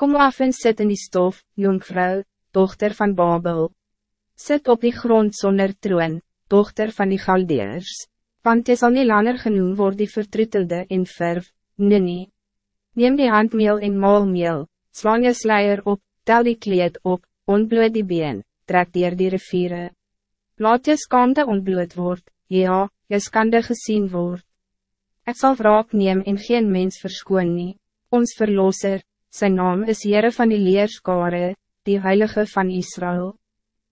Kom af en sit in die stof, jonkvrouw, dochter van Babel. Sit op die grond zonder troon, dochter van die Galdeers. Want jy sal nie langer genoem word die vertroetelde en verf, nee nie. Neem die handmeel en maalmeel, slaan je sluier op, tel die kleed op, ontbloot die been, trek dier die riviere. Laat je skande ontbloot word, ja, je skande gezien word. Ik zal wraak neem en geen mens verskoon nie. Ons verlosser, zijn naam is Heere van die Leerskare, die Heilige van Israël.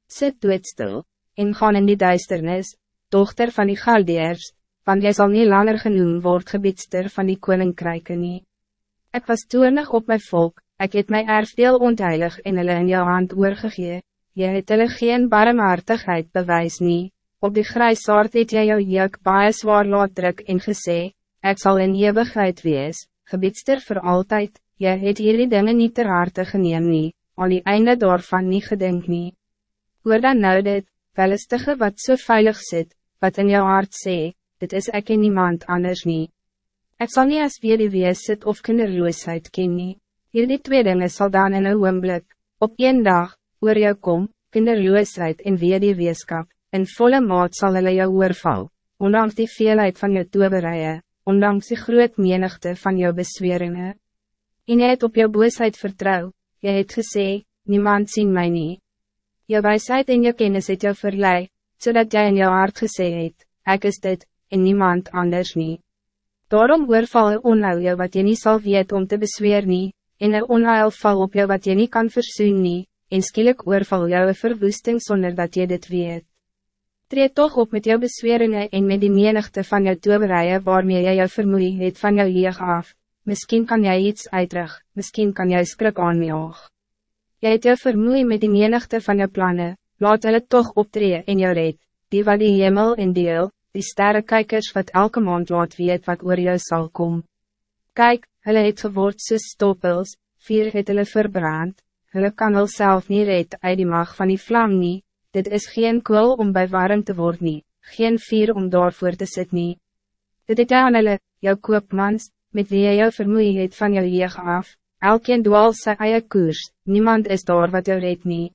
Sit doodstil, en gaan in die duisternis, dochter van die Galdeers, want jy zal niet langer genoemd word gebiedster van die Koninkryke nie. Ek was toernig op mijn volk, ik het my erfdeel ontheilig en hulle in jou hand oorgegee, jy het hulle geen barmhartigheid bewys nie, op die grijsaard het jy jou juk baie zwaar laat druk en gesê, ek sal in eeuwigheid wees, gebiedster voor altijd, jy het hierdie dinge niet ter harte geneem nie, al die einde daarvan nie gedink nie. Hoor dan nou dit, welistige wat so veilig zit, wat in jou hart sê, dit is ek en niemand anders nie. Ek sal nie as weer die wees sit of kinderloosheid ken nie. Hierdie twee dinge sal dan in een oomblik, op een dag, oor jou kom, kinderloosheid en weer die weeskap, in volle maat sal hulle jou oorval, ondanks die veelheid van jou toeberijen, ondanks die groot menigte van jou besweringen. En jy het op jou boosheid vertrouw, jy het gesê, niemand zien mij niet. Jou wijsheid en jou kennis het jou verlei, zodat jij in jou hart gesê het, ek is dit, en niemand anders niet. Daarom oorval een onheil jou wat je niet zal weet om te besweer nie, en een onheil val op jou wat je niet kan versoen nie, en skielik oorval jou een verwoesting zonder dat je dit weet. Treed toch op met jou besweringen en met die menigte van jou toeberijen waarmee jy jou vermoei het van jou leeg af, Misschien kan jij iets uitdrug, misschien kan jij skrik aanjaag. Jy het jou vermoei met die menigte van jou plannen, laat hulle toch optree in jou red, die wat die hemel in deel, die sterrenkijkers wat elke maand laat weet wat oor jou zal kom. Kijk, hulle het geword soos stoppels, vier het hulle verbrand, hulle kan wel self nie red uit die mag van die vlam nie, dit is geen kwil om bij warm te worden nie, geen vier om daarvoor te sit nie. Dit het aan hulle, jou koopmans, met wie jy jou vermoei het van jou jeug af, elkeen dwaal sy eie koers, niemand is daar wat jou red nie.